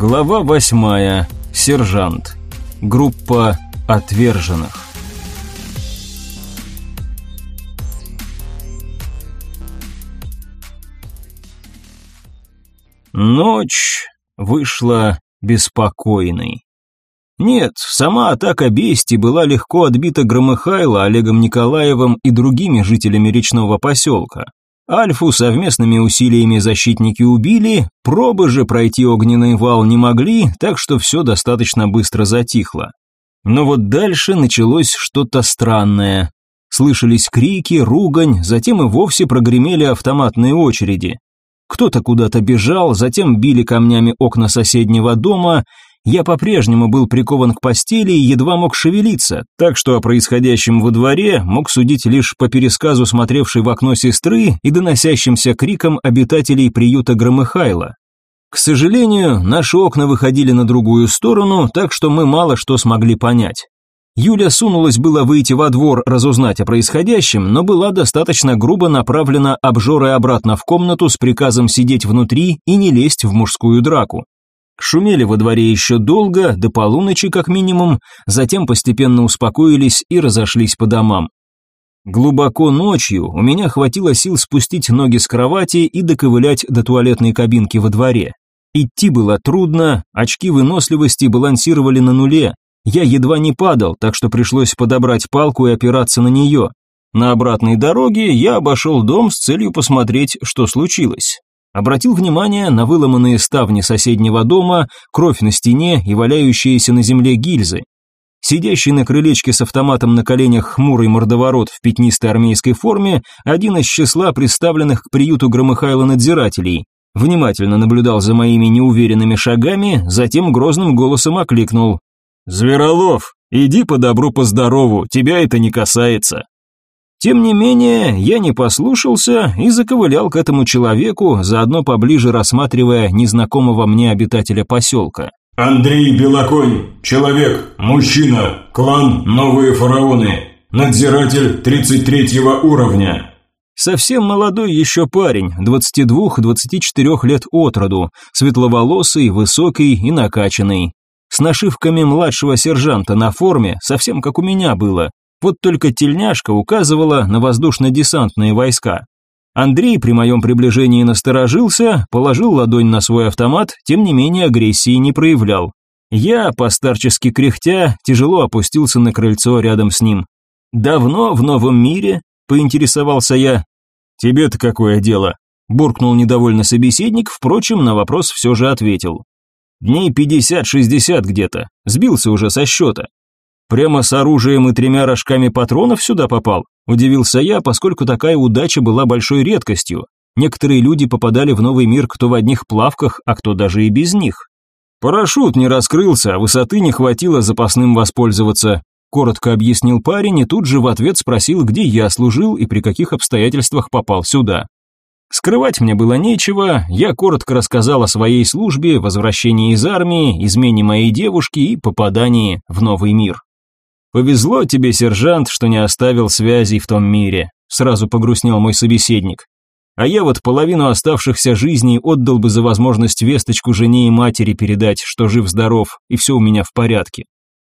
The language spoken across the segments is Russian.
Глава восьмая. Сержант. Группа отверженных. Ночь вышла беспокойной. Нет, сама атака бести была легко отбита Громыхайло, Олегом Николаевым и другими жителями речного поселка. Альфу совместными усилиями защитники убили, пробы же пройти огненный вал не могли, так что все достаточно быстро затихло. Но вот дальше началось что-то странное. Слышались крики, ругань, затем и вовсе прогремели автоматные очереди. Кто-то куда-то бежал, затем били камнями окна соседнего дома, я по-прежнему был прикован к постели и едва мог шевелиться, так что о происходящем во дворе мог судить лишь по пересказу смотревшей в окно сестры и доносящимся крикам обитателей приюта Громыхайла. К сожалению, наши окна выходили на другую сторону, так что мы мало что смогли понять. Юля сунулась было выйти во двор разузнать о происходящем, но была достаточно грубо направлена обжорой обратно в комнату с приказом сидеть внутри и не лезть в мужскую драку. Шумели во дворе еще долго, до полуночи как минимум, затем постепенно успокоились и разошлись по домам. Глубоко ночью у меня хватило сил спустить ноги с кровати и доковылять до туалетной кабинки во дворе. Идти было трудно, очки выносливости балансировали на нуле. Я едва не падал, так что пришлось подобрать палку и опираться на нее. На обратной дороге я обошел дом с целью посмотреть, что случилось. Обратил внимание на выломанные ставни соседнего дома, кровь на стене и валяющиеся на земле гильзы. Сидящий на крылечке с автоматом на коленях хмурый мордоворот в пятнистой армейской форме, один из числа представленных к приюту Громыхайла надзирателей, внимательно наблюдал за моими неуверенными шагами, затем грозным голосом окликнул. «Зверолов, иди по добру по тебя это не касается». Тем не менее, я не послушался и заковылял к этому человеку, заодно поближе рассматривая незнакомого мне обитателя поселка. «Андрей Белоконь, человек, мужчина, клан Новые Фараоны, надзиратель 33 уровня». Совсем молодой еще парень, 22-24 лет от роду, светловолосый, высокий и накачанный. С нашивками младшего сержанта на форме, совсем как у меня было, вот только тельняшка указывала на воздушно-десантные войска. Андрей при моем приближении насторожился, положил ладонь на свой автомат, тем не менее агрессии не проявлял. Я, постарчески кряхтя, тяжело опустился на крыльцо рядом с ним. «Давно в новом мире?» – поинтересовался я. «Тебе-то какое дело?» – буркнул недовольно собеседник, впрочем, на вопрос все же ответил. «Дней пятьдесят-шестьдесят где-то, сбился уже со счета. Прямо с оружием и тремя рожками патронов сюда попал? Удивился я, поскольку такая удача была большой редкостью. Некоторые люди попадали в новый мир кто в одних плавках, а кто даже и без них. Парашют не раскрылся, высоты не хватило запасным воспользоваться. Коротко объяснил парень и тут же в ответ спросил, где я служил и при каких обстоятельствах попал сюда. Скрывать мне было нечего, я коротко рассказал о своей службе, возвращении из армии, измене моей девушки и попадании в новый мир. «Повезло тебе, сержант, что не оставил связей в том мире», сразу погрустнел мой собеседник. «А я вот половину оставшихся жизней отдал бы за возможность весточку жене и матери передать, что жив-здоров, и все у меня в порядке.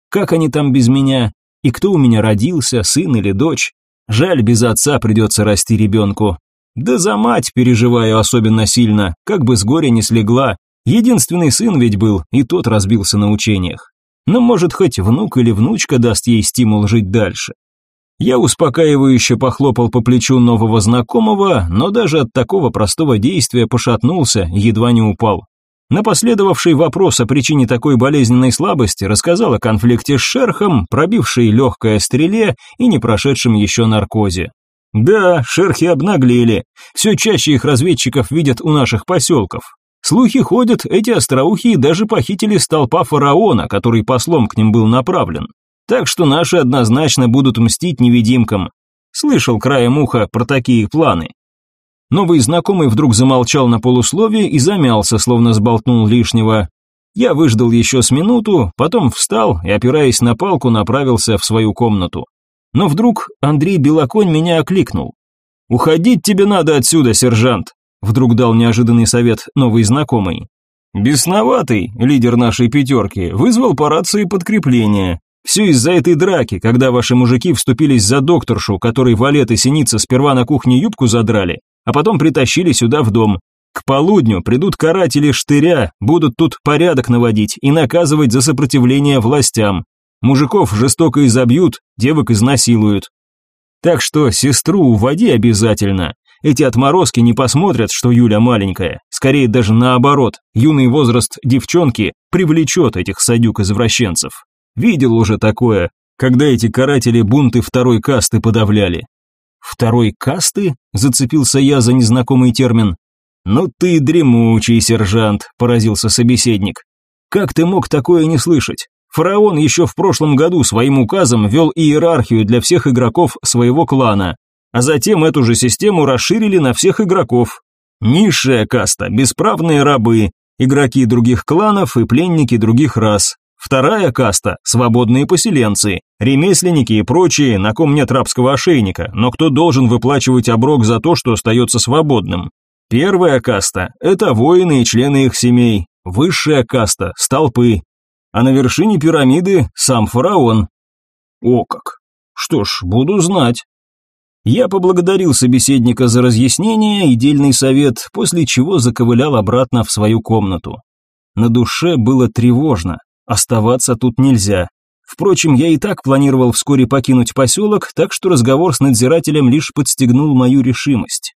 Как они там без меня? И кто у меня родился, сын или дочь? Жаль, без отца придется расти ребенку. Да за мать переживаю особенно сильно, как бы с горя не слегла. Единственный сын ведь был, и тот разбился на учениях но, может, хоть внук или внучка даст ей стимул жить дальше. Я успокаивающе похлопал по плечу нового знакомого, но даже от такого простого действия пошатнулся, едва не упал. На последовавший вопрос о причине такой болезненной слабости рассказал о конфликте с шерхом, пробившей легкое стреле и не прошедшем еще наркозе. Да, шерхи обнаглели, все чаще их разведчиков видят у наших поселков. Слухи ходят, эти остроухие даже похитили столпа фараона, который послом к ним был направлен. Так что наши однозначно будут мстить невидимкам. Слышал краем уха про такие планы. Новый знакомый вдруг замолчал на полусловие и замялся, словно сболтнул лишнего. Я выждал еще с минуту, потом встал и, опираясь на палку, направился в свою комнату. Но вдруг Андрей Белоконь меня окликнул. «Уходить тебе надо отсюда, сержант!» Вдруг дал неожиданный совет новый знакомый. Бесноватый, лидер нашей пятерки, вызвал по рации подкрепление. Все из-за этой драки, когда ваши мужики вступились за докторшу, которой Валет и Синица сперва на кухне юбку задрали, а потом притащили сюда в дом. К полудню придут каратели штыря, будут тут порядок наводить и наказывать за сопротивление властям. Мужиков жестоко изобьют, девок изнасилуют. Так что сестру уводи обязательно. Эти отморозки не посмотрят, что Юля маленькая. Скорее даже наоборот, юный возраст девчонки привлечет этих садюк-извращенцев. Видел уже такое, когда эти каратели бунты второй касты подавляли. «Второй касты?» – зацепился я за незнакомый термин. «Ну ты дремучий, сержант», – поразился собеседник. «Как ты мог такое не слышать? Фараон еще в прошлом году своим указом ввел иерархию для всех игроков своего клана, а затем эту же систему расширили на всех игроков. Низшая каста, бесправные рабы, игроки других кланов и пленники других рас. Вторая каста – свободные поселенцы, ремесленники и прочие, на ком нет рабского ошейника, но кто должен выплачивать оброк за то, что остается свободным. Первая каста – это воины и члены их семей. Высшая каста – столпы. А на вершине пирамиды – сам фараон. О как! Что ж, буду знать. Я поблагодарил собеседника за разъяснение и дельный совет, после чего заковылял обратно в свою комнату. На душе было тревожно, оставаться тут нельзя. Впрочем, я и так планировал вскоре покинуть поселок, так что разговор с надзирателем лишь подстегнул мою решимость.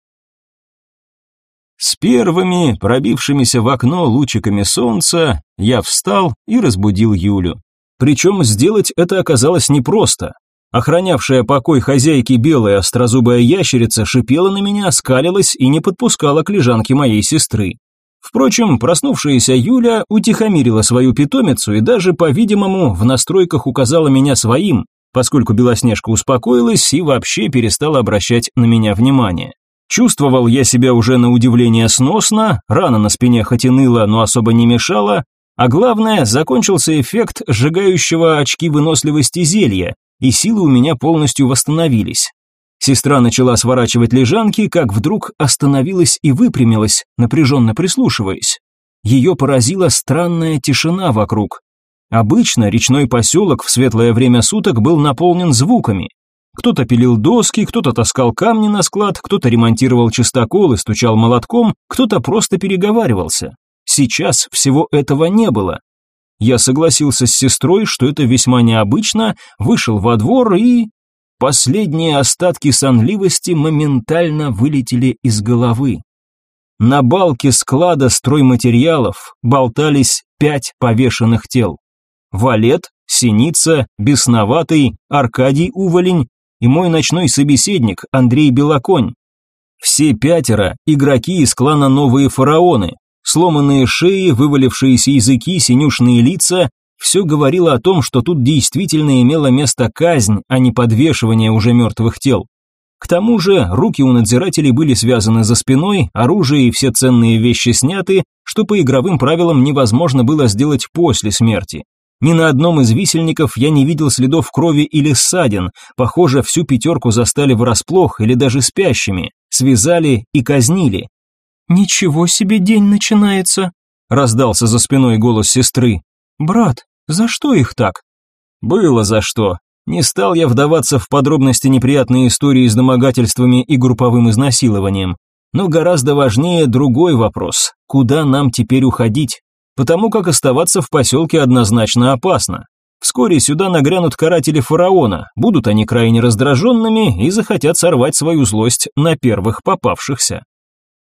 С первыми, пробившимися в окно лучиками солнца, я встал и разбудил Юлю. Причем сделать это оказалось непросто. Охранявшая покой хозяйки белая острозубая ящерица шипела на меня, скалилась и не подпускала к лежанке моей сестры. Впрочем, проснувшаяся Юля утихомирила свою питомицу и даже, по-видимому, в настройках указала меня своим, поскольку Белоснежка успокоилась и вообще перестала обращать на меня внимание. Чувствовал я себя уже на удивление сносно, рана на спине хоть и ныла, но особо не мешала, а главное, закончился эффект сжигающего очки выносливости зелья, и силы у меня полностью восстановились. Сестра начала сворачивать лежанки, как вдруг остановилась и выпрямилась, напряженно прислушиваясь. Ее поразила странная тишина вокруг. Обычно речной поселок в светлое время суток был наполнен звуками. Кто-то пилил доски, кто-то таскал камни на склад, кто-то ремонтировал чистокол и стучал молотком, кто-то просто переговаривался. Сейчас всего этого не было. Я согласился с сестрой, что это весьма необычно, вышел во двор и... Последние остатки сонливости моментально вылетели из головы. На балке склада стройматериалов болтались пять повешенных тел. Валет, Синица, Бесноватый, Аркадий Уволень и мой ночной собеседник Андрей Белоконь. Все пятеро – игроки из клана Новые Фараоны, Сломанные шеи, вывалившиеся языки, синюшные лица – все говорило о том, что тут действительно имела место казнь, а не подвешивание уже мертвых тел. К тому же руки у надзирателей были связаны за спиной, оружие и все ценные вещи сняты, что по игровым правилам невозможно было сделать после смерти. Ни на одном из висельников я не видел следов крови или ссадин, похоже, всю пятерку застали врасплох или даже спящими, связали и казнили, «Ничего себе день начинается!» – раздался за спиной голос сестры. «Брат, за что их так?» «Было за что. Не стал я вдаваться в подробности неприятной истории с домогательствами и групповым изнасилованием. Но гораздо важнее другой вопрос – куда нам теперь уходить? Потому как оставаться в поселке однозначно опасно. Вскоре сюда нагрянут каратели фараона, будут они крайне раздраженными и захотят сорвать свою злость на первых попавшихся.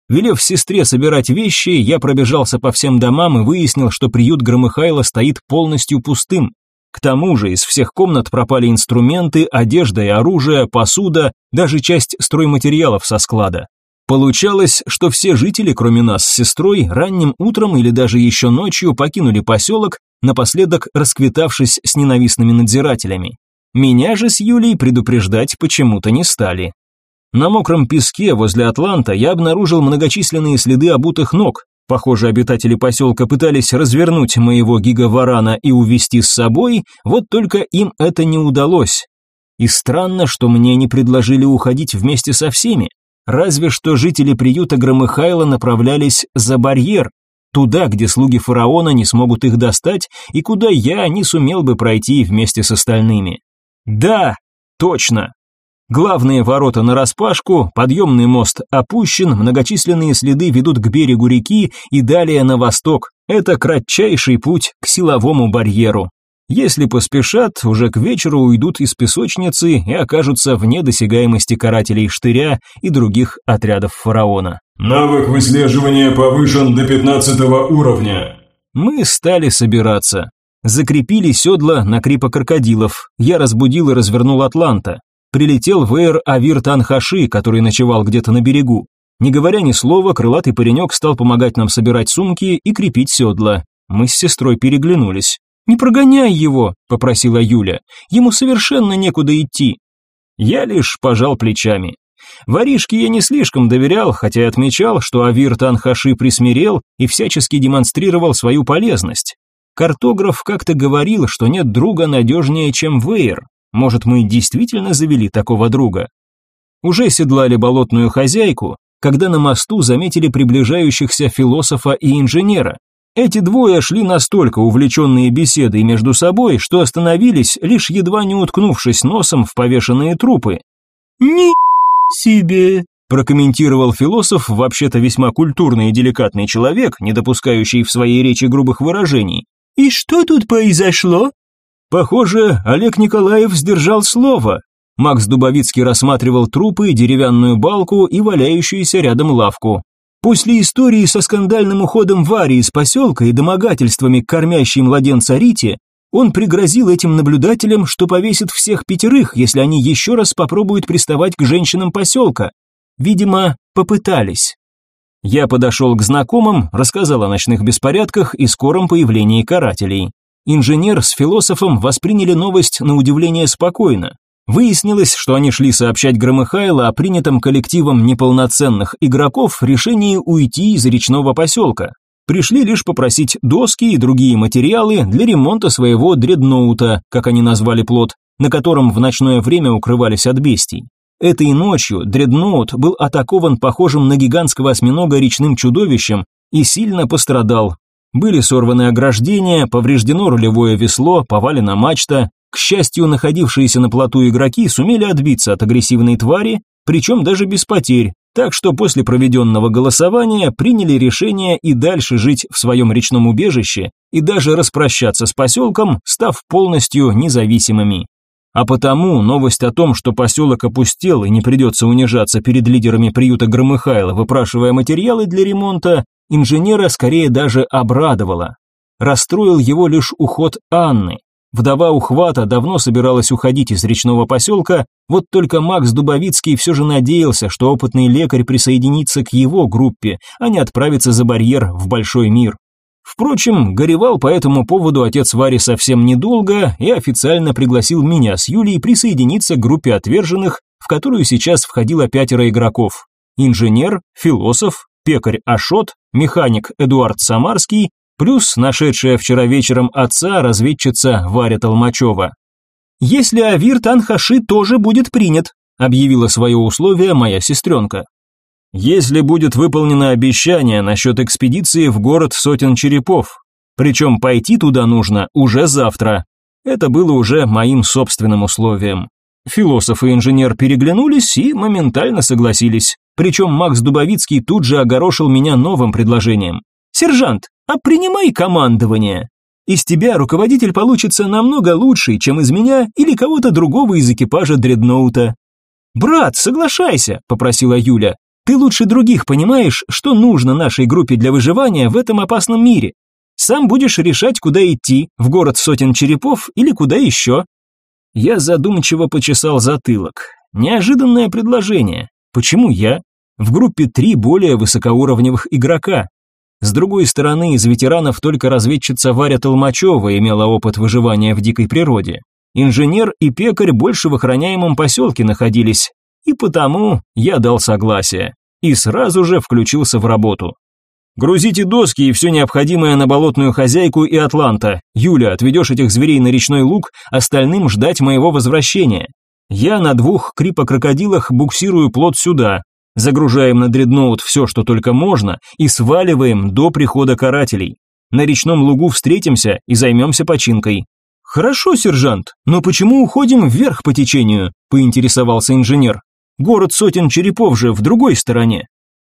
Велев сестре собирать вещи, я пробежался по всем домам и выяснил, что приют Громыхайла стоит полностью пустым. К тому же из всех комнат пропали инструменты, одежда и оружие, посуда, даже часть стройматериалов со склада. Получалось, что все жители, кроме нас с сестрой, ранним утром или даже еще ночью покинули поселок, напоследок расквитавшись с ненавистными надзирателями. Меня же с Юлей предупреждать почему-то не стали. На мокром песке возле Атланта я обнаружил многочисленные следы обутых ног. Похоже, обитатели поселка пытались развернуть моего гигаварана и увести с собой, вот только им это не удалось. И странно, что мне не предложили уходить вместе со всеми. Разве что жители приюта Громыхайла направлялись за барьер. Туда, где слуги фараона не смогут их достать, и куда я не сумел бы пройти вместе с остальными. Да, точно. Главные ворота нараспашку, подъемный мост опущен, многочисленные следы ведут к берегу реки и далее на восток. Это кратчайший путь к силовому барьеру. Если поспешат, уже к вечеру уйдут из песочницы и окажутся вне досягаемости карателей штыря и других отрядов фараона. Навык выслеживания повышен до 15 уровня. Мы стали собираться. Закрепили седла на крипа крокодилов. Я разбудил и развернул Атланта. Прилетел Вейр Авир Танхаши, который ночевал где-то на берегу. Не говоря ни слова, крылатый паренек стал помогать нам собирать сумки и крепить седла. Мы с сестрой переглянулись. «Не прогоняй его», – попросила Юля. «Ему совершенно некуда идти». Я лишь пожал плечами. Воришке я не слишком доверял, хотя и отмечал, что Авир Танхаши присмирел и всячески демонстрировал свою полезность. Картограф как-то говорил, что нет друга надежнее, чем Вейер. Может, мы действительно завели такого друга? Уже седлали болотную хозяйку, когда на мосту заметили приближающихся философа и инженера. Эти двое шли настолько увлеченные беседой между собой, что остановились, лишь едва не уткнувшись носом в повешенные трупы. «Ни себе!» – прокомментировал философ, вообще-то весьма культурный и деликатный человек, не допускающий в своей речи грубых выражений. «И что тут произошло?» Похоже, Олег Николаев сдержал слово. Макс Дубовицкий рассматривал трупы, деревянную балку и валяющуюся рядом лавку. После истории со скандальным уходом Вари из поселка и домогательствами кормящей младенца Рите, он пригрозил этим наблюдателям, что повесит всех пятерых, если они еще раз попробуют приставать к женщинам поселка. Видимо, попытались. Я подошел к знакомым, рассказал о ночных беспорядках и скором появлении карателей. Инженер с философом восприняли новость на удивление спокойно. Выяснилось, что они шли сообщать Громыхайло о принятом коллективом неполноценных игроков решении уйти из речного поселка. Пришли лишь попросить доски и другие материалы для ремонта своего дредноута, как они назвали плод, на котором в ночное время укрывались от бестий. Этой ночью дредноут был атакован похожим на гигантского осьминога речным чудовищем и сильно пострадал. Были сорваны ограждения, повреждено рулевое весло, повалена мачта, к счастью, находившиеся на плоту игроки сумели отбиться от агрессивной твари, причем даже без потерь, так что после проведенного голосования приняли решение и дальше жить в своем речном убежище и даже распрощаться с поселком, став полностью независимыми. А потому новость о том, что поселок опустел и не придется унижаться перед лидерами приюта Громыхайла, выпрашивая материалы для ремонта, инженера скорее даже обрадовала. Расстроил его лишь уход Анны, Вдова ухвата давно собиралась уходить из речного поселка, вот только Макс Дубовицкий все же надеялся, что опытный лекарь присоединится к его группе, а не отправится за барьер в большой мир. Впрочем, горевал по этому поводу отец Вари совсем недолго и официально пригласил меня с Юлей присоединиться к группе отверженных, в которую сейчас входило пятеро игроков. Инженер, философ, пекарь Ашот, механик Эдуард Самарский плюс нашедшая вчера вечером отца разведчица Варя Толмачева. «Если Авир Танхаши тоже будет принят», объявила свое условие моя сестренка. «Если будет выполнено обещание насчет экспедиции в город сотен черепов, причем пойти туда нужно уже завтра». Это было уже моим собственным условием. Философ и инженер переглянулись и моментально согласились. Причем Макс Дубовицкий тут же огорошил меня новым предложением. «Сержант, а принимай командование. Из тебя руководитель получится намного лучший, чем из меня или кого-то другого из экипажа дредноута». «Брат, соглашайся», – попросила Юля. «Ты лучше других понимаешь, что нужно нашей группе для выживания в этом опасном мире. Сам будешь решать, куда идти, в город сотен черепов или куда еще». Я задумчиво почесал затылок. Неожиданное предложение. Почему я? В группе три более высокоуровневых игрока. С другой стороны, из ветеранов только разведчица Варя Толмачева имела опыт выживания в дикой природе. Инженер и пекарь больше в охраняемом поселке находились, и потому я дал согласие. И сразу же включился в работу. Грузите доски и все необходимое на болотную хозяйку и Атланта. Юля, отведешь этих зверей на речной луг, остальным ждать моего возвращения. Я на двух крипокрокодилах буксирую плод сюда. Загружаем на дредноут все, что только можно, и сваливаем до прихода карателей. На речном лугу встретимся и займемся починкой. Хорошо, сержант, но почему уходим вверх по течению? поинтересовался инженер. Город сотен черепов же в другой стороне.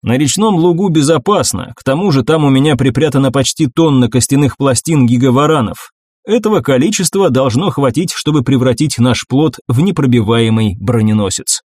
На речном лугу безопасно, к тому же там у меня припрятано почти тонна костяных пластин гигаваранов. Этого количества должно хватить, чтобы превратить наш плод в непробиваемый броненосец.